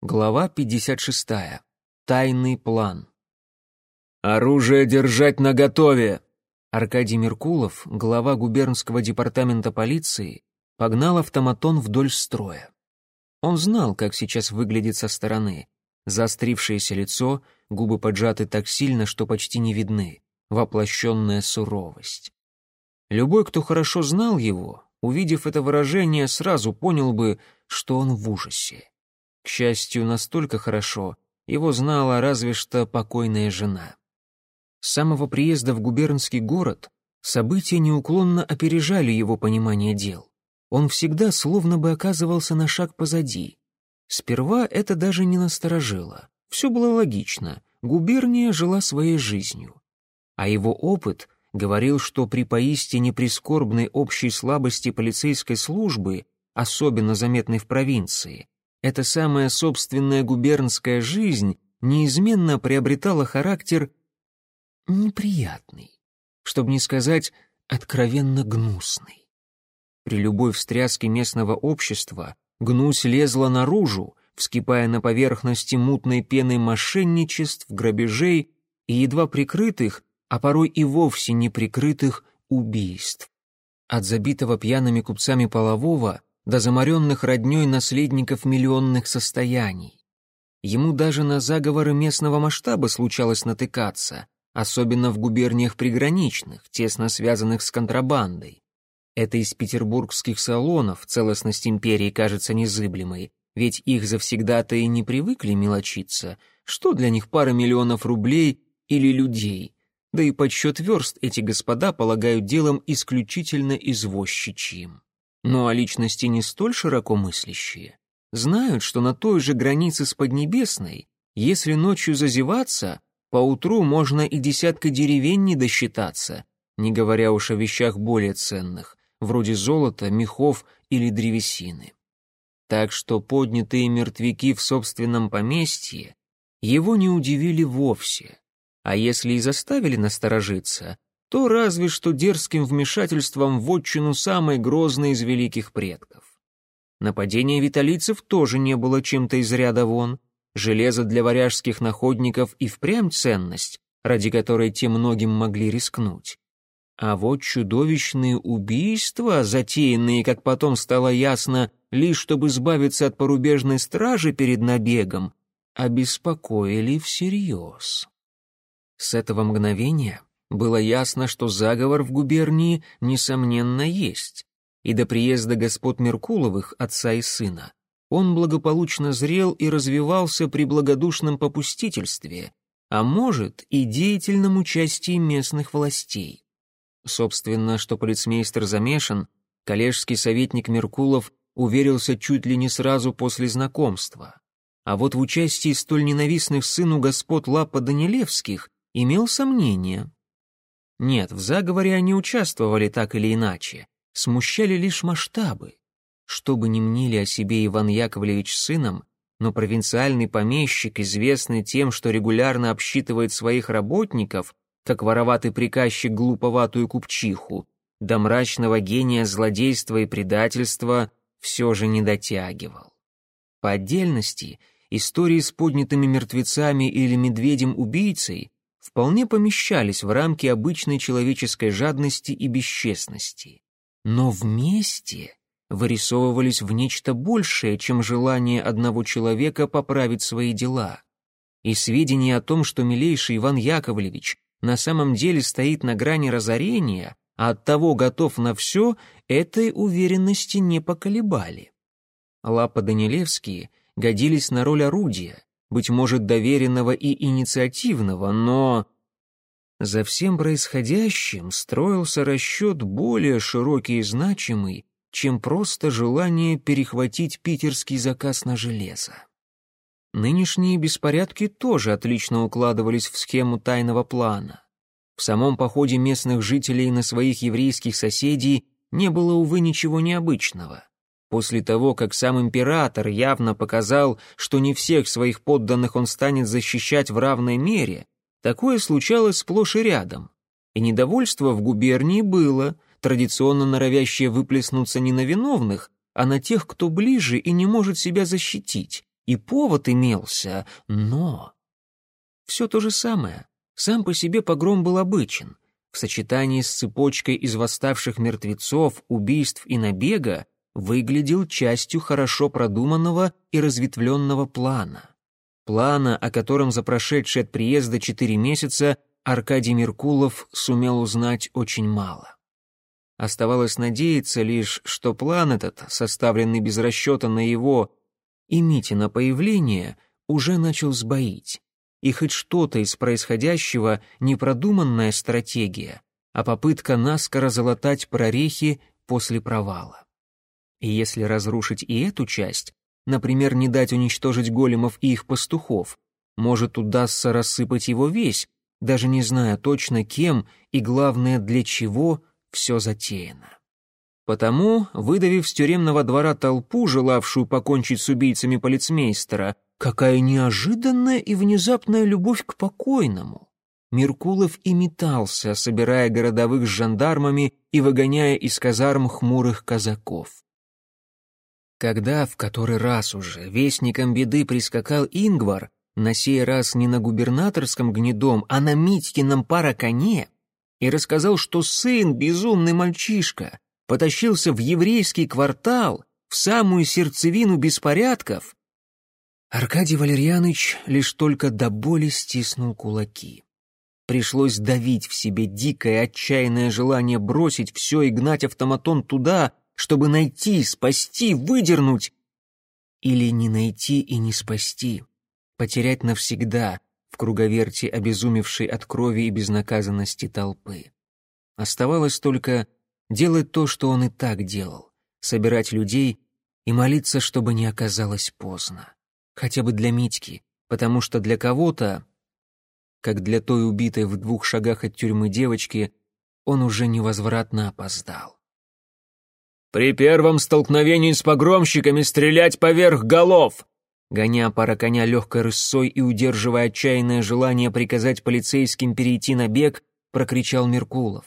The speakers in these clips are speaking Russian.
Глава 56. Тайный план. «Оружие держать наготове!» Аркадий Меркулов, глава губернского департамента полиции, погнал автоматон вдоль строя. Он знал, как сейчас выглядит со стороны. Заострившееся лицо, губы поджаты так сильно, что почти не видны, воплощенная суровость. Любой, кто хорошо знал его, увидев это выражение, сразу понял бы, что он в ужасе. Счастью, настолько хорошо его знала разве что покойная жена. С самого приезда в губернский город события неуклонно опережали его понимание дел. Он всегда словно бы оказывался на шаг позади. Сперва это даже не насторожило. Все было логично. Губерния жила своей жизнью. А его опыт говорил, что при поистине прискорбной общей слабости полицейской службы, особенно заметной в провинции, эта самая собственная губернская жизнь неизменно приобретала характер неприятный, чтобы не сказать откровенно гнусный. При любой встряске местного общества гнусь лезла наружу, вскипая на поверхности мутной пены мошенничеств, грабежей и едва прикрытых, а порой и вовсе не прикрытых убийств. От забитого пьяными купцами полового до заморенных родней наследников миллионных состояний. Ему даже на заговоры местного масштаба случалось натыкаться, особенно в губерниях приграничных, тесно связанных с контрабандой. Это из петербургских салонов целостность империи кажется незыблемой, ведь их завсегда-то и не привыкли мелочиться, что для них пара миллионов рублей или людей, да и подсчет верст эти господа полагают делом исключительно извозчичьим. Ну а личности не столь широко мыслящие знают, что на той же границе с Поднебесной, если ночью зазеваться, поутру можно и десятка деревень не досчитаться, не говоря уж о вещах более ценных, вроде золота, мехов или древесины. Так что поднятые мертвяки в собственном поместье его не удивили вовсе, а если и заставили насторожиться, то разве что дерзким вмешательством в отчину самой грозной из великих предков. Нападение виталийцев тоже не было чем-то из ряда вон. Железо для варяжских находников и впрямь ценность, ради которой те многим могли рискнуть. А вот чудовищные убийства, затеянные, как потом стало ясно, лишь чтобы избавиться от порубежной стражи перед набегом, обеспокоили всерьез. С этого мгновения было ясно, что заговор в губернии, несомненно, есть, и до приезда господ Меркуловых, отца и сына, он благополучно зрел и развивался при благодушном попустительстве, а может и деятельном участии местных властей. Собственно, что полицмейстер замешан, коллежский советник Меркулов уверился чуть ли не сразу после знакомства. А вот в участии столь ненавистных сыну господ Лапа Данилевских имел сомнения. Нет, в заговоре они участвовали так или иначе. Смущали лишь масштабы. Что бы ни мнили о себе Иван Яковлевич сыном, но провинциальный помещик, известный тем, что регулярно обсчитывает своих работников, как вороватый приказчик глуповатую купчиху, до мрачного гения злодейства и предательства все же не дотягивал. По отдельности, истории с поднятыми мертвецами или медведем-убийцей вполне помещались в рамки обычной человеческой жадности и бесчестности. Но вместе вырисовывались в нечто большее, чем желание одного человека поправить свои дела. И сведения о том, что милейший Иван Яковлевич на самом деле стоит на грани разорения, а оттого готов на все, этой уверенности не поколебали. Лапа Данилевские годились на роль орудия, быть может, доверенного и инициативного, но... За всем происходящим строился расчет более широкий и значимый, чем просто желание перехватить питерский заказ на железо. Нынешние беспорядки тоже отлично укладывались в схему тайного плана. В самом походе местных жителей на своих еврейских соседей не было, увы, ничего необычного. После того, как сам император явно показал, что не всех своих подданных он станет защищать в равной мере, такое случалось сплошь и рядом. И недовольство в губернии было, традиционно норовящее выплеснуться не на виновных, а на тех, кто ближе и не может себя защитить, и повод имелся, но... Все то же самое. Сам по себе погром был обычен. В сочетании с цепочкой из восставших мертвецов, убийств и набега выглядел частью хорошо продуманного и разветвленного плана. Плана, о котором за прошедшие от приезда четыре месяца Аркадий Меркулов сумел узнать очень мало. Оставалось надеяться лишь, что план этот, составленный без расчета на его и Митина появление, уже начал сбоить. И хоть что-то из происходящего не продуманная стратегия, а попытка наскоро залатать прорехи после провала. И если разрушить и эту часть, например, не дать уничтожить големов и их пастухов, может удастся рассыпать его весь, даже не зная точно кем и, главное, для чего все затеяно. Потому, выдавив с тюремного двора толпу, желавшую покончить с убийцами полицмейстера, какая неожиданная и внезапная любовь к покойному. Меркулов и метался, собирая городовых с жандармами и выгоняя из казарм хмурых казаков. Когда в который раз уже вестником беды прискакал Ингвар, на сей раз не на губернаторском гнедом, а на Митькином параконе, и рассказал, что сын, безумный мальчишка, потащился в еврейский квартал, в самую сердцевину беспорядков, Аркадий Валерьяныч лишь только до боли стиснул кулаки. Пришлось давить в себе дикое отчаянное желание бросить все и гнать автоматон туда, чтобы найти, спасти, выдернуть. Или не найти и не спасти, потерять навсегда в круговерти обезумевшей от крови и безнаказанности толпы. Оставалось только делать то, что он и так делал, собирать людей и молиться, чтобы не оказалось поздно. Хотя бы для Митьки, потому что для кого-то, как для той убитой в двух шагах от тюрьмы девочки, он уже невозвратно опоздал. «При первом столкновении с погромщиками стрелять поверх голов!» Гоня пара коня легкой рысой и удерживая отчаянное желание приказать полицейским перейти на бег, прокричал Меркулов.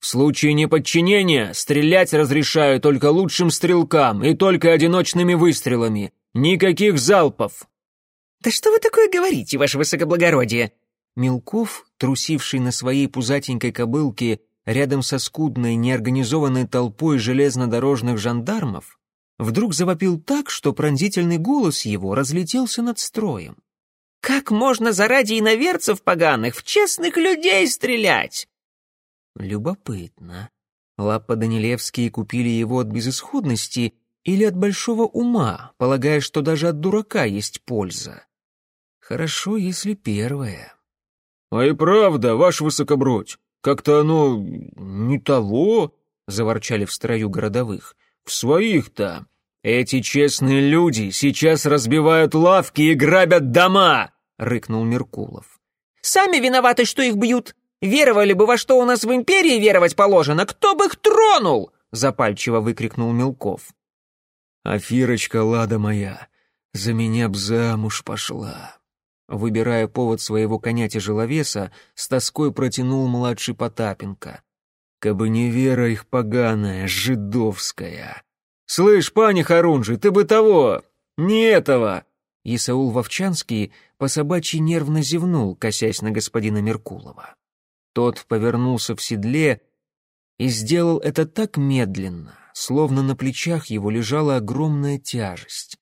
«В случае неподчинения стрелять разрешаю только лучшим стрелкам и только одиночными выстрелами. Никаких залпов!» «Да что вы такое говорите, ваше высокоблагородие?» Мелков, трусивший на своей пузатенькой кобылке рядом со скудной, неорганизованной толпой железнодорожных жандармов, вдруг завопил так, что пронзительный голос его разлетелся над строем. «Как можно заради иноверцев поганых в честных людей стрелять?» Любопытно. Лапа Данилевские купили его от безысходности или от большого ума, полагая, что даже от дурака есть польза. Хорошо, если первое. «А и правда, ваш высокобродь, как-то оно не того», — заворчали в строю городовых. «В своих-то. Эти честные люди сейчас разбивают лавки и грабят дома», — рыкнул Меркулов. «Сами виноваты, что их бьют. Веровали бы, во что у нас в империи веровать положено, кто бы их тронул!» — запальчиво выкрикнул Мелков. «Афирочка, лада моя, за меня б замуж пошла». Выбирая повод своего коня-тяжеловеса, с тоской протянул младший Потапенко. «Кабы не вера их поганая, жидовская!» «Слышь, пани Харунжи, ты бы того! Не этого!» Исаул Вовчанский по собачьи нервно зевнул, косясь на господина Меркулова. Тот повернулся в седле и сделал это так медленно, словно на плечах его лежала огромная тяжесть.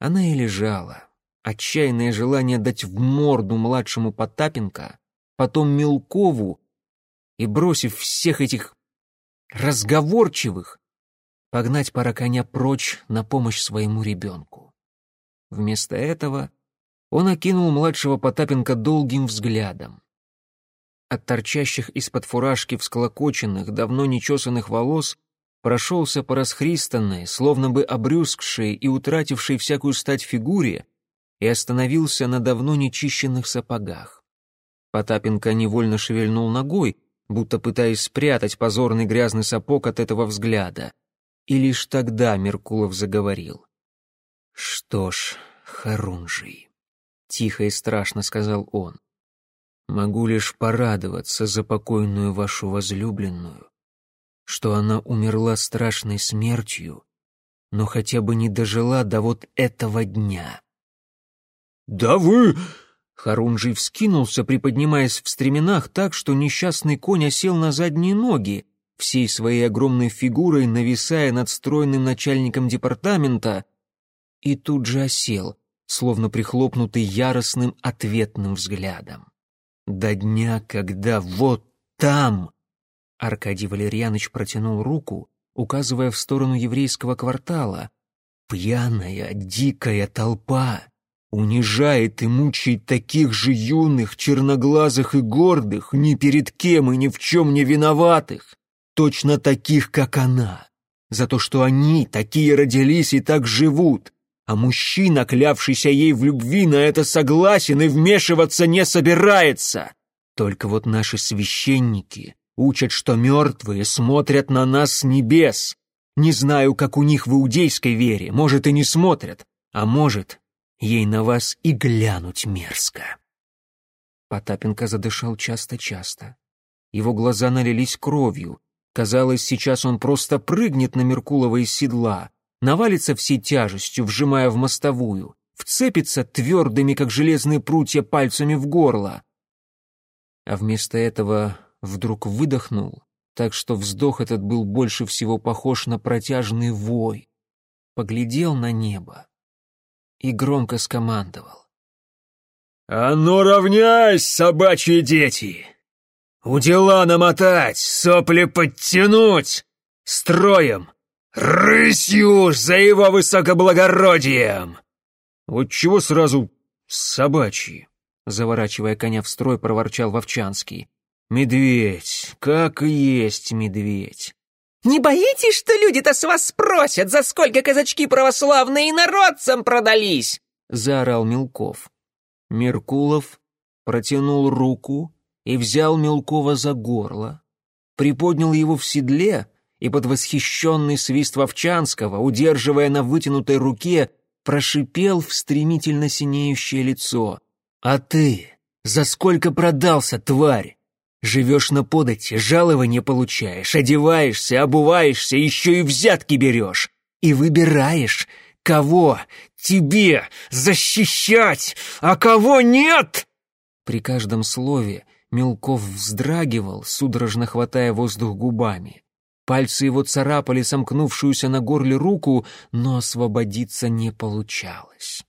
Она и лежала, отчаянное желание дать в морду младшему Потапенко, потом Мелкову и, бросив всех этих разговорчивых, погнать пара коня прочь на помощь своему ребенку. Вместо этого он окинул младшего Потапенко долгим взглядом. От торчащих из-под фуражки всколокоченных, давно нечесанных волос прошелся по расхристанной, словно бы обрюзгшей и утратившей всякую стать фигуре, и остановился на давно нечищенных сапогах. Потапенко невольно шевельнул ногой, будто пытаясь спрятать позорный грязный сапог от этого взгляда. И лишь тогда Меркулов заговорил. «Что ж, Харунжий», — тихо и страшно сказал он, — «могу лишь порадоваться за покойную вашу возлюбленную, что она умерла страшной смертью, но хотя бы не дожила до вот этого дня «Да вы...» Харунжий вскинулся, приподнимаясь в стременах так, что несчастный конь осел на задние ноги, всей своей огромной фигурой нависая над стройным начальником департамента, и тут же осел, словно прихлопнутый яростным ответным взглядом. До дня, когда вот там... Аркадий Валерьяныч протянул руку, указывая в сторону еврейского квартала. Пьяная, дикая толпа унижает и мучает таких же юных, черноглазых и гордых, ни перед кем и ни в чем не виноватых, точно таких, как она, за то, что они такие родились и так живут, а мужчина, клявшийся ей в любви, на это согласен и вмешиваться не собирается. Только вот наши священники учат, что мертвые смотрят на нас с небес. Не знаю, как у них в иудейской вере, может, и не смотрят, а может, ей на вас и глянуть мерзко. Потапенко задышал часто-часто. Его глаза налились кровью. Казалось, сейчас он просто прыгнет на Меркулова из седла, навалится всей тяжестью, вжимая в мостовую, вцепится твердыми, как железные прутья, пальцами в горло. А вместо этого вдруг выдохнул, так что вздох этот был больше всего похож на протяжный вой. Поглядел на небо и громко скомандовал. «А ну равняйсь, собачьи дети! Удила намотать, сопли подтянуть! Строем! Рысью за его высокоблагородием!» «Вот чего сразу собачьи?» Заворачивая коня в строй, проворчал Вовчанский. «Медведь, как и есть медведь!» «Не боитесь, что люди-то с вас спросят, за сколько казачки православные народцам продались?» — заорал Мелков. Меркулов протянул руку и взял Мелкова за горло, приподнял его в седле и под восхищенный свист Вовчанского, удерживая на вытянутой руке, прошипел в стремительно синеющее лицо. «А ты за сколько продался, тварь? Живешь на подати, жалования получаешь, одеваешься, обуваешься, еще и взятки берешь. И выбираешь, кого тебе защищать, а кого нет!» При каждом слове Мелков вздрагивал, судорожно хватая воздух губами. Пальцы его царапали сомкнувшуюся на горле руку, но освободиться не получалось.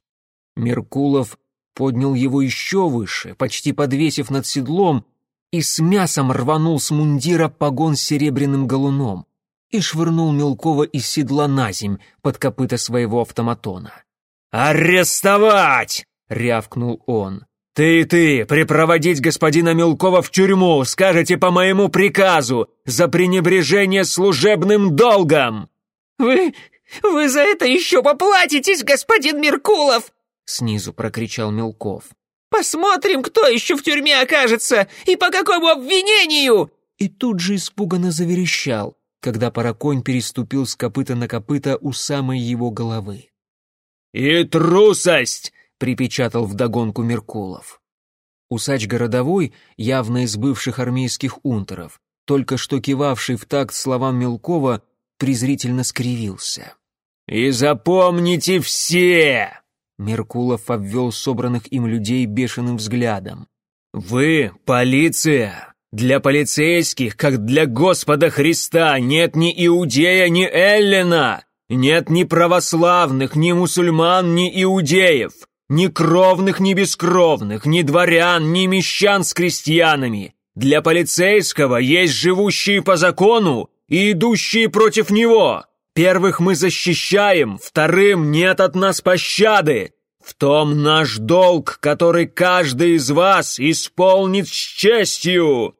Меркулов поднял его еще выше, почти подвесив над седлом, и с мясом рванул с мундира погон с серебряным галуном и швырнул Мелкова из седла на земь под копыта своего автоматона. «Арестовать!» — рявкнул он. «Ты и ты, припроводить господина Мелкова в тюрьму, скажете по моему приказу, за пренебрежение служебным долгом!» «Вы... вы за это еще поплатитесь, господин Меркулов!» — снизу прокричал Мелков. Посмотрим, кто еще в тюрьме окажется и по какому обвинению!» И тут же испуганно заверещал, когда параконь переступил с копыта на копыта у самой его головы. «И трусость!» — припечатал вдогонку Меркулов. Усач городовой, явно из бывших армейских унтеров, только что кивавший в такт словам Мелкова, презрительно скривился. «И запомните все!» Меркулов обвел собранных им людей бешеным взглядом. «Вы — полиция! Для полицейских, как для Господа Христа, нет ни иудея, ни эллина! Нет ни православных, ни мусульман, ни иудеев! Ни кровных, ни бескровных, ни дворян, ни мещан с крестьянами! Для полицейского есть живущие по закону и идущие против него!» Первых мы защищаем, вторым нет от нас пощады. В том наш долг, который каждый из вас исполнит с честью.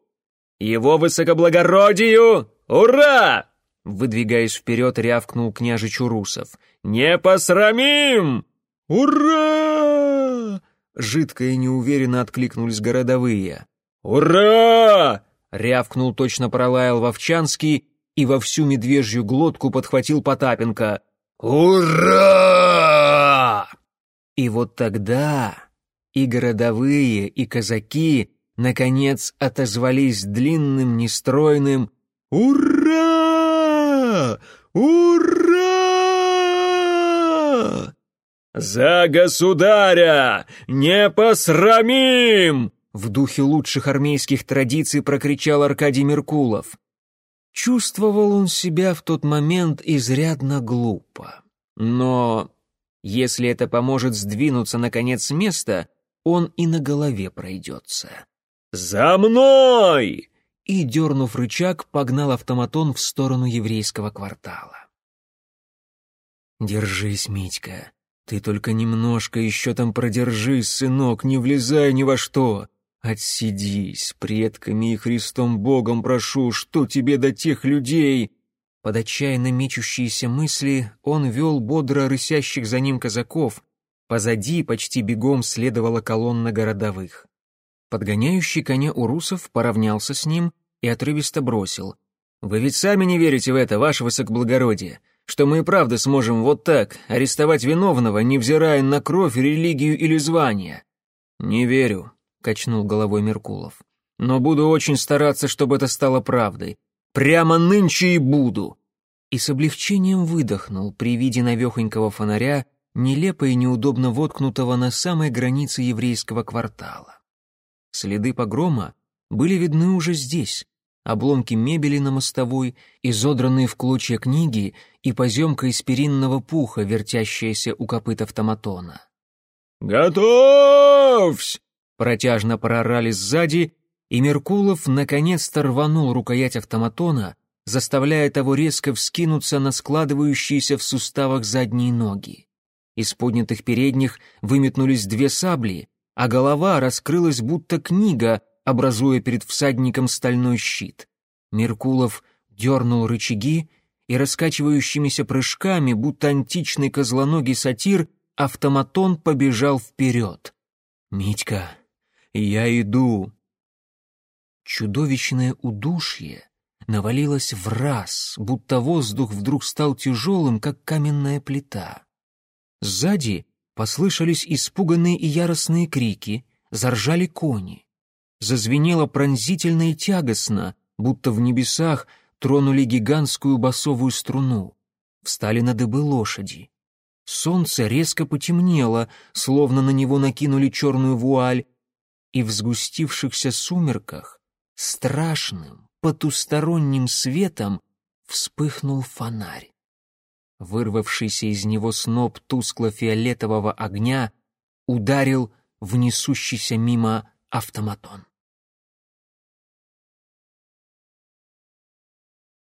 Его высокоблагородию ура!» Выдвигаясь вперед, рявкнул княжич Урусов. «Не посрамим! Ура!» Жидко и неуверенно откликнулись городовые. «Ура!» — рявкнул точно пролаял Вовчанский и во всю медвежью глотку подхватил Потапенко. «Ура!» И вот тогда и городовые, и казаки наконец отозвались длинным, нестройным «Ура! Ура!» «За государя! Не посрамим!» В духе лучших армейских традиций прокричал Аркадий Меркулов. Чувствовал он себя в тот момент изрядно глупо. Но если это поможет сдвинуться наконец с места, он и на голове пройдется. «За мной!» И, дернув рычаг, погнал автоматон в сторону еврейского квартала. «Держись, Митька. Ты только немножко еще там продержись, сынок, не влезай ни во что. Отсидись, предками и Христом Богом прошу, что тебе до тех людей?» Под отчаянно мечущиеся мысли он вел бодро рысящих за ним казаков. Позади почти бегом следовала колонна городовых. Подгоняющий коня Урусов поравнялся с ним и отрывисто бросил. «Вы ведь сами не верите в это, ваше высокоблагородие, что мы и правда сможем вот так арестовать виновного, невзирая на кровь, религию или звание?» «Не верю», качнул головой Меркулов. Но буду очень стараться, чтобы это стало правдой. Прямо нынче и буду. И с облегчением выдохнул при виде навехонького фонаря, нелепо и неудобно воткнутого на самой границе еврейского квартала. Следы погрома были видны уже здесь. Обломки мебели на мостовой, изодранные в клочья книги и поземка из перинного пуха, вертящаяся у копыт автоматона. «Готовься!» Протяжно прорали сзади, и Меркулов наконец-то рванул рукоять автоматона, заставляя того резко вскинуться на складывающиеся в суставах задние ноги. Из поднятых передних выметнулись две сабли, а голова раскрылась будто книга, образуя перед всадником стальной щит. Меркулов дернул рычаги, и раскачивающимися прыжками, будто античный козлоногий сатир, автоматон побежал вперед. «Митька, «Я иду!» Чудовищное удушье навалилось в раз, будто воздух вдруг стал тяжелым, как каменная плита. Сзади послышались испуганные и яростные крики, заржали кони. Зазвенело пронзительно и тягостно, будто в небесах тронули гигантскую басовую струну. Встали на дыбы лошади. Солнце резко потемнело, словно на него накинули черную вуаль, и в сгустившихся сумерках страшным потусторонним светом вспыхнул фонарь. Вырвавшийся из него сноп тускло-фиолетового огня ударил в несущийся мимо автоматон.